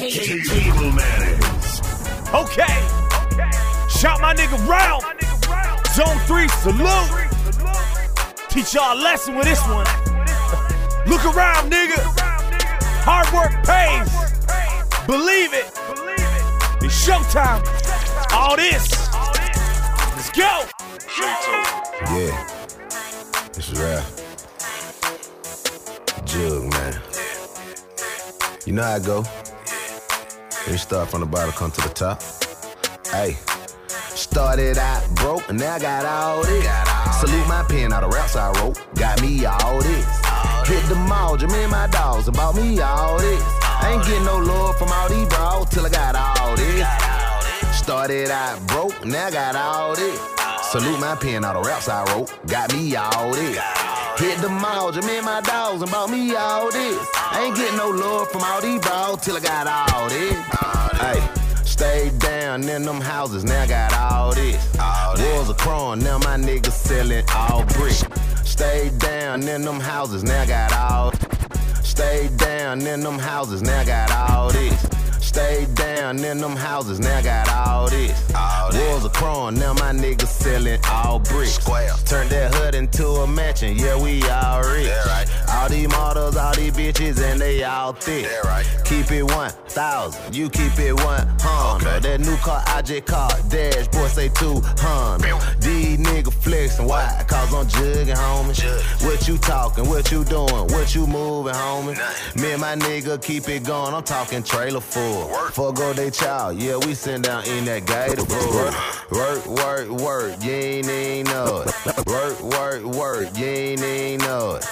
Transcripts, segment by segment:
Table manners. Okay. Shout my nigga Ralph. Zone 3, salute. Teach y'all a lesson with this one. Look around, nigga. Hard work pays. Believe it. It's showtime. All this. Let's go. Yeah, this is rap. Jug, man. You know how I go. We start from the bottom, come to the top. Hey, started out broke, and now I got all this. Salute my pen, all the raps I wrote, got me all this. Hit the mall, Jim and my dogs, about me all this. I ain't getting no love from all these bros till I got all this. Started out broke, now I got all this. Salute my pen, all the raps I wrote, got me all this. Hit the mall, Jim and my dogs, and bought me all this. I ain't getting no love from all these bros till I got all this. Hey, stayed down in them houses, now I got all this. Walls of chrome, now my niggas selling all brick. Stayed down in them houses, now I got all. Stayed down in them houses, now I got all this. Stayed down in them houses, now got all this. Walls of chrome, now my niggas selling all bricks. Square. Turned that mansion, yeah, we all rich. All these models, all these bitches, and they all thick. Keep it 1,000, you keep it 100. That new car I just caught, dashboard say 200. These niggas flexing, why? Cause I'm jugging, homie. What you talking, what you doing, what you moving, homie? Me and my nigga keep it going, I'm talking trailer full. Forgo they child, yeah, we send down in that gator bull. Work, work, work, you ain't even know it. Work, work, work, you ain't even know it.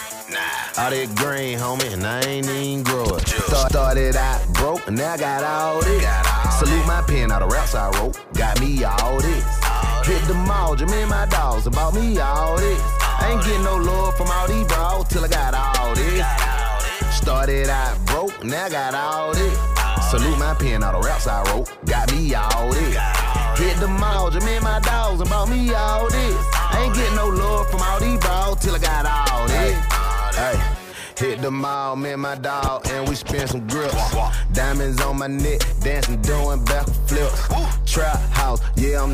All that green, homie, and I ain't even grow it. Start, started out broke, and now I got all this. Salute my pen, all the raps I wrote, got me all. Hit the mall, Jim and my dogs, about me all this. Ain't getting no love from all these bros till I got all this. Started out broke, now got all this. Salute my pen, all the raps I wrote, got me all this. Hit the mall, Jim and my dogs, about me all this. Ain't getting no love from all these bros till I got all this. Hey. Hit the mall, me and my dog, and we spin some grips. Diamonds on my neck, dancing, doing back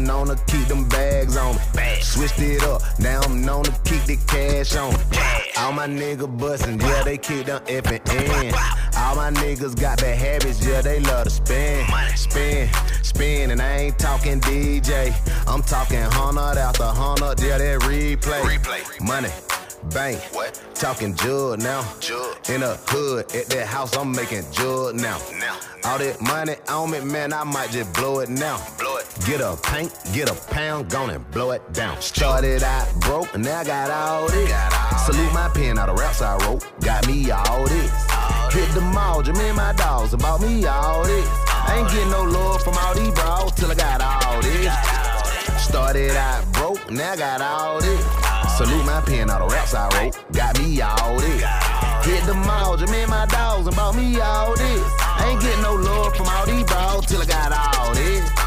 I'm known to keep them bags on me. Switched it up, now I'm known to keep the cash on me. All my niggas bustin', yeah, they keep them F and N. All my niggas got bad habits, yeah, they love to spin. Spin, spin, and I ain't talking DJ. I'm talking hundred after hundred, yeah, that replay. Money. bank. What? Talking jug now. Jug. In the hood, at that house, I'm making jug now. Now. All that money on me, man, I might just blow it now. Get a paint, get a pound, gone and blow it down. Started out broke, and now I got all this. Salute my pen, all the raps I wrote, got me all this. Hit the mall, Jim and my dogs, about me all this. I ain't getting no love from all these bros till I got all this. Started out broke, now I got all this. Salute my pen, all the raps I wrote, got me all this. Hit the mall, Jim and my dogs, about me all this. Ain't get no love from all these brawls till I ain't getting no